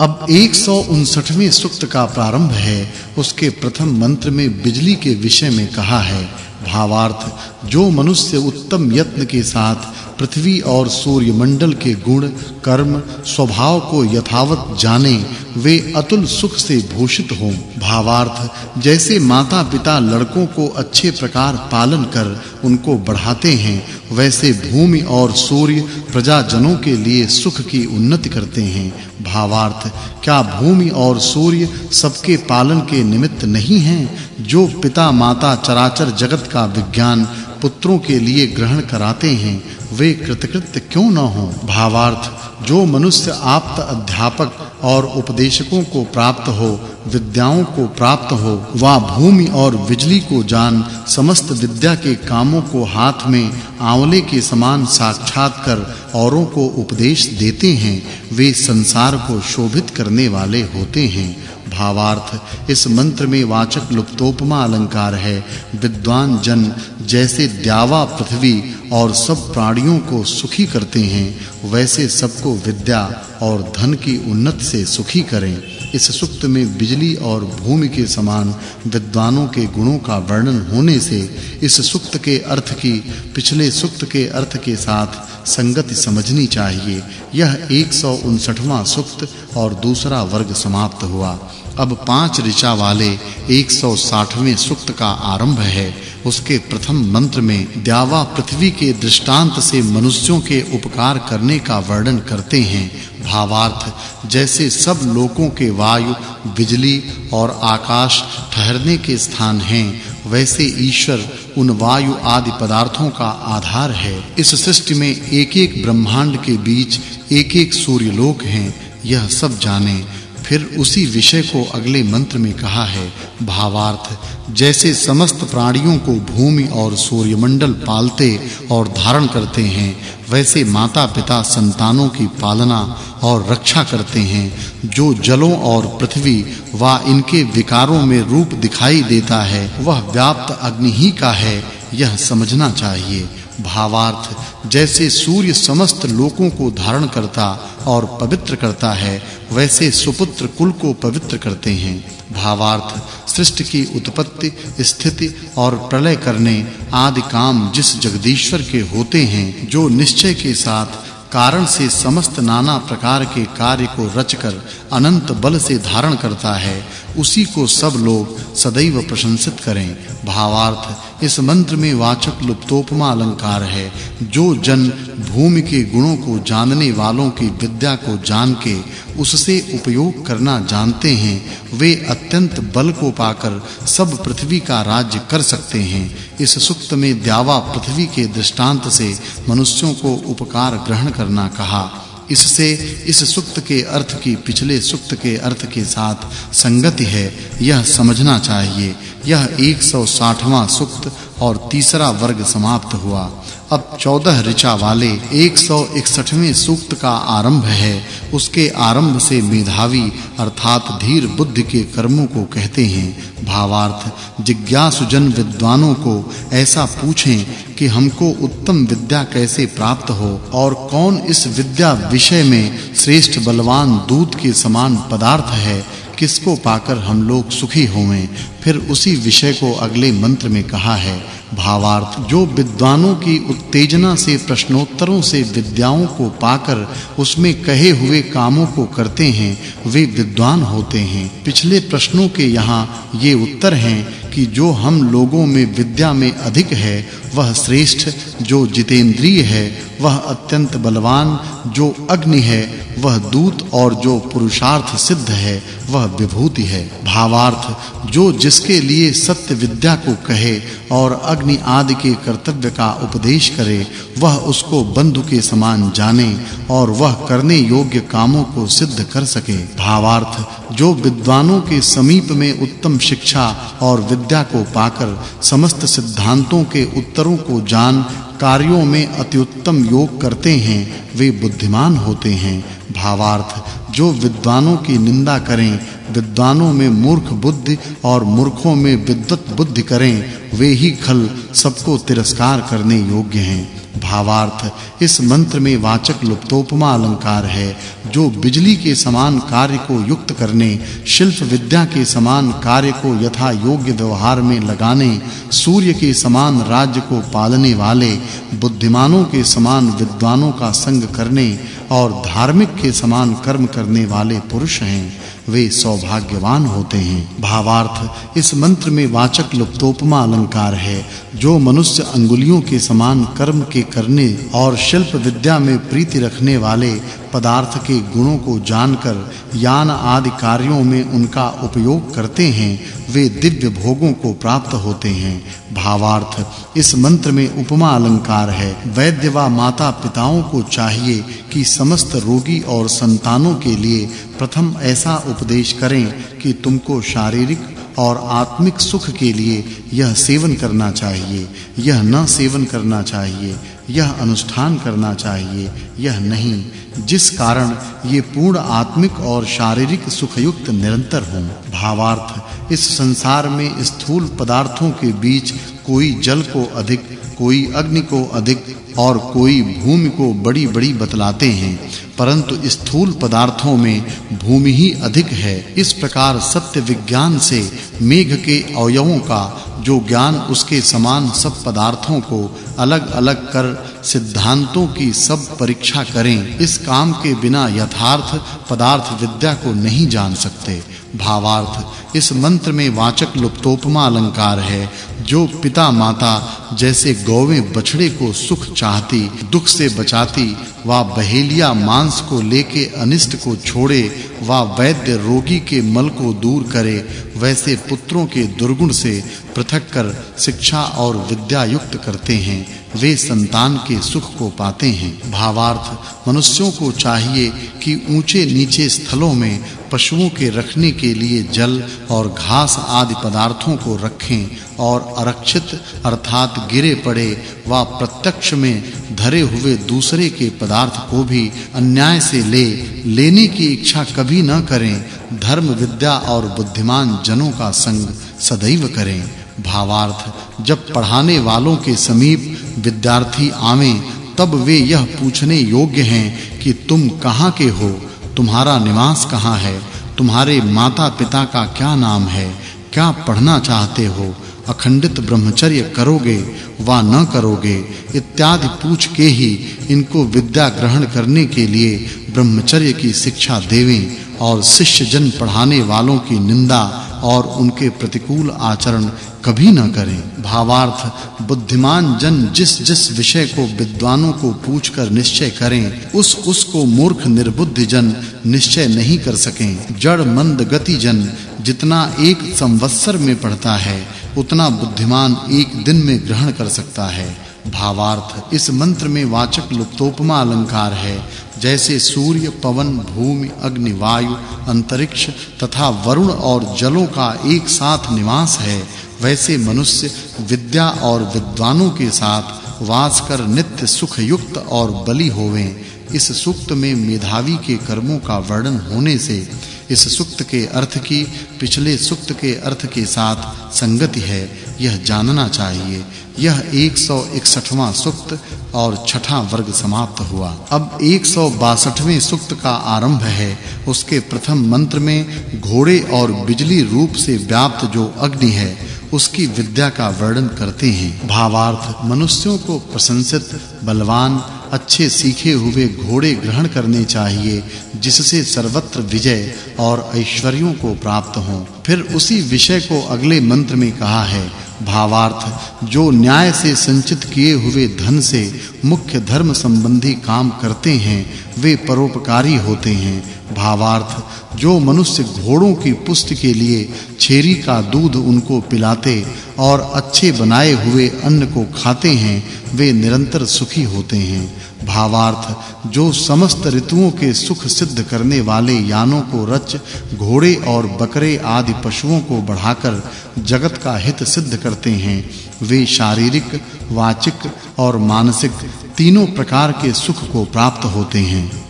अब 159वें सूक्त का प्रारंभ है। उसके प्रथम मंत्र में बिजली के विषय में कहा है, भावार्थ, जो मनुष्य उत्तम यत्न के साथ पृथ्वी और सूर्य मंडल के गुण, कर्म, स्वभाव को यथावत जाने, वे अतुल सुख से भूषित हों। भावार्थ, जैसे माता-पिता लड़कों को अच्छे प्रकार पालन कर उनको बढ़ाते हैं, वैसे भूमि और सूर्य प्रजाजनों के लिए सुख की उन्नति करते हैं। भावार्थ, क्या भूमि और सूर्य सबके पालन के निमित्त नहीं हैं, जो पिता माता चराचर जगत का विज्ञान पुत्रों के लिए ग्रहण कराते हैं, वे कृतकृत्य क्यों न हों? भावार्थ, जो मनुष्य आप्त अध्यापक और उपदेशकों को प्राप्त हो, विद्याओं को प्राप्त हो वा भूमि और बिजली को जान, समस्त विद्या के कामों को हाथ में, आंवले के समान साक्षात कर औरों को उपदेश देते हैं, वे संसार को शोभित करने वाले होते हैं। भावार्थ, इस मंत्र में वाचक् लुप्तोपमा अलंकार है। विद्वान जन जैसे द्यावा पृथ्वी और सब प्राणियों को सुखी करते हैं, वैसे सबको विद्या और धन की उन्नति से सुखी करें। इस सुक्त में बिजली और भूमि के समान विद्वानों के गुणों का वर्णन होने से इस सुक्त के अर्थ की, पिछले सुक्त के अर्थ के साथ संगति समझनी चाहिए। यह 159वां सुक्त और दूसरा वर्ग समाप्त हुआ। अब पाँच ऋचा वाले 160वें सुक्त का आरंभ है। उसके प्रथम मंत्र में द्यावा पृथ्वी के दृष्टांत से मनुष्यों के उपकार करने का वर्णन करते हैं। भावार्थ, जैसे सब लोकों के वायु, बिजली और आकाश ठहरने के स्थान हैं, वैसे ईश्वर उन वायु आदि पदार्थों का आधार है। इस सृष्टि में एक-एक ब्रह्मांड के बीच एक-एक सूर्य लोक हैं, यह सब जाने। फिर उसी विषय को अगले मंत्र में कहा है, भावार्थ, जैसे समस्त प्राणियों को भूमि और सूर्यमंडल पालते और धारण करते हैं, वैसे माता-पिता संतानों की पालना और रक्षा करते हैं, जो जलों और पृथ्वी व इनके विकारों में रूप दिखाई देता है, वह व्याप्त अग्नि ही का है, यह समझना चाहिए। भावार्थ, जैसे सूर्य समस्त लोकों को धारण करता और पवित्र करता है, वैसे सुपुत्र कुल को पवित्र करते हैं। भावार्थ, सृष्टि की उत्पत्ति, स्थिति और प्रलय करने आदि काम जिस जगदीश्वर के होते हैं, जो निश्चय के साथ कारण से समस्त नाना प्रकार के कार्य को रचकर अनंत बल से धारण करता है, उसी को सब लोग सदैव प्रशंसित करें। भावार्थ, इस मंत्र में वाचक् लुप्तोपमा अलंकार है। जो जन भूमि के गुणों को जानने वालों की विद्या को जान के उससे उपयोग करना जानते हैं, वे अत्यंत बल को पाकर सब पृथ्वी का राज्य कर सकते हैं। इस सुक्त में द्यावा पृथ्वी के दृष्टांत से मनुष्यों को उपकार ग्रहण करना कहा। इससे इस सुक्त के अर्थ की पिछले सुक्त के अर्थ के साथ संगति है, यह समझना चाहिए। यह 160वां सुक्त और तीसरा वर्ग समाप्त हुआ। अब 14 ऋचा वाले 161वें सूक्त का आरंभ है। उसके आरंभ से मेधावी, अर्थात धीर बुद्धि के कर्मों को कहते हैं। भावार्थ जिज्ञासु जन विद्वानों को ऐसा पूछें कि हमको उत्तम विद्या कैसे प्राप्त हो और कौन इस विद्या विषय में श्रेष्ठ बलवान दूत के समान पदार्थ है। किसको पाकर हम लोग सुखी होवें? फिर उसी विषय को अगले मंत्र में कहा है, भावार्थ, जो विद्वानों की उत्तेजना से, प्रश्नोत्तरों से विद्याओं को पाकर उसमें कहे हुए कामों को करते हैं, वे विद्वान होते हैं। पिछले प्रश्नों के यहाँ ये उत्तर हैं कि जो हम लोगों में विद्या में अधिक है वह श्रेष्ठ, जो जितेंद्रिय है, वह अत्यंत बलवान, जो अग्नि है, वह दूत और जो पुरुषार्थ सिद्ध है, वह विभूति है। भावार्थ, जो जिसके लिए सत्य विद्या को कहे और अग्नि आदि के कर्तव्य का उपदेश करे, वह उसको बंधु के समान जाने और वह करने योग्य कामों को सिद्ध कर सके। भावार्थ, जो विद्वानों के समीप में उत्तम शिक्षा और विद्या को पाकर समस्त सिद्धांतों के उत्तरों को जान, कार्यों में अति उत्तम योग करते हैं, वे बुद्धिमान होते हैं। भावार्थ, जो विद्वानों की निंदा करें, विद्वानों में मूर्ख बुद्धि और मूर्खों में विद्वत बुद्धि करें, वे ही खल सबको तिरस्कार करने योग्य हैं। भावार्थ, इस मंत्र में वाचक् लुप्तोपमा अलंकार है, जो बिजली के समान कार्य को युक्त करने, शिल्प विद्या के समान कार्य को यथा योग्य व्यवहार में लगाने, सूर्य के समान राज्य को पालने वाले, बुद्धिमानों के समान विद्वानों का संग करने और धार्मिक के समान कर्म करने वाले पुरुष हैं, वे सौभाग्यवान होते हैं। भावार्थ, इस मंत्र में वाचक् लुप्तोपमा अलंकार है, जो मनुष्य अंगुलियों के समान कर्म के करने और शिल्प विद्या में प्रीति रखने वाले पदार्थ के गुणों को जानकर यान आदि कार्यों में उनका उपयोग करते हैं, वे दिव्य भोगों को प्राप्त होते हैं। भावार्थ, इस मंत्र में उपमा अलंकार है। वैद्य व माता पिताओं को चाहिए कि समस्त रोगी और संतानों के लिए प्रथम ऐसा उपदेश करें कि तुमको शारीरिक और आत्मिक सुख के लिए यह सेवन करना चाहिए, यह न सेवन करना चाहिए, यह अनुष्ठान करना चाहिए, यह नहीं, जिस कारण ये पूर्ण आत्मिक और शारीरिक सुखयुक्त निरंतर हों। भावार्थ, इस संसार में स्थूल पदार्थों के बीच कोई जल को अधिक कोई अग्नि को अधिक और कोई भूमि को बड़ी-बड़ी बतलाते हैं, परंतु स्थूल पदार्थों में भूमि ही अधिक है। इस प्रकार सत्य विज्ञान से मेघ के अवयवों का, जो ज्ञान उसके समान सब पदार्थों को अलग-अलग कर सिद्धांतों की सब परीक्षा करें। इस काम के बिना यथार्थ पदार्थ विद्या को नहीं जान सकते। भावार्थ, इस मंत्र में वाचक् लुप्तोपमा अलंकार है। जो पिता माता जैसे गौवें बछड़े को सुख चाहती, दुख से बचाती, वा बहेलिया मांस को लेके अनिष्ट को छोड़े, वा वैद्य रोगी के मल को दूर करे, वैसे पुत्रों के दुर्गुण से पृथक कर शिक्षा और विद्या युक्त करते हैं। वे संतान के सुख को पाते हैं। भावार्थ, मनुष्यों को चाहिए कि ऊँचे नीचे स्थलों में पशुओं के रखने के लिए जल और घास आदि पदार्थों को रखें और अरक्षित अर्थात गिरे पड़े व प्रत्यक्ष में धरे हुए दूसरे के पदार्थ को भी अन्याय से ले, लेने की इच्छा कभी न करें। धर्म, विद्या और बुद्धिमान जनों का संग सदैव करें। भावार्थ, जब पढ़ाने वालों के समीप विद्यार्थी आवें, तब वे यह पूछने योग्य हैं कि तुम कहाँ के हो? तुम्हारा निवास कहाँ है? तुम्हारे माता-पिता का क्या नाम है? क्या पढ़ना चाहते हो? अखंडित ब्रह्मचर्य करोगे वा न करोगे? इत्यादि पूछ के ही इनको विद्या ग्रहण करने के लिए ब्रह्मचर्य की शिक्षा देवें और शिष्य जन पढ़ाने वालों की निंदा और उनके प्रतिकूल आचरण कभी न करें। भावार्थ, बुद्धिमान जन जिस जिस विषय को विद्वानों को पूछकर निश्चय करें, उस उसको मूर्ख निर्बुद्धि जन निश्चय नहीं कर सकें। जड़ मंद गति जन जितना एक संवत्सर में पढ़ता है, उतना बुद्धिमान एक दिन में ग्रहण कर सकता है। भावार्थ, इस मंत्र में वाचक् लुप्तोपमा अलंकार है। जैसे सूर्य, पवन, भूमि, अग्नि, वायु, अंतरिक्ष तथा वरुण और जलों का एक साथ निवास है वैसे मनुष्य विद्या और विद्वानों के साथ वास कर नित्य सुख युक्त और बलि होवें। इस सुक्त में मेधावी के कर्मों का वर्णन होने से इस सुक्त के अर्थ की, पिछले सुक्त के अर्थ के साथ संगति है। यह जानना चाहिए, यह 161वां सुक्त और छठा वर्ग समाप्त हुआ। अब 162वें सुक्त का आरंभ है। उसके प्रथम मंत्र में घोड़े और बिजली रूप से व्याप्त जो अग्नि है उसकी विद्या का वर्णन करते हैं। भावार्थ मनुष्यों को प्रशंसित, बलवान, अच्छे सीखे हुए घोड़े ग्रहण करने चाहिए, जिससे सर्वत्र विजय और ऐश्वर्यों को प्राप्त हो। फिर उसी विषय को अगले मंत्र में कहा है, भावार्थ, जो न्याय से संचित किए हुए धन से मुख्य धर्म संबंधी काम करते हैं, वे परोपकारी होते हैं। भावार्थ, जो मनुष्य घोड़ों की पुष्टि के लिए छेरी का दूध उनको पिलाते और अच्छे बनाए हुए अन्न को खाते हैं, वे निरंतर सुखी होते हैं। भावार्थ, जो समस्त ऋतुओं के सुख सिद्ध करने वाले यानों को रच, घोड़े और बकरे आदि पशुओं को बढ़ाकर जगत का हित सिद्ध करते हैं। वे शारीरिक, वाचिक और मानसिक तीनों प्रकार के सुख को प्राप्त होते हैं।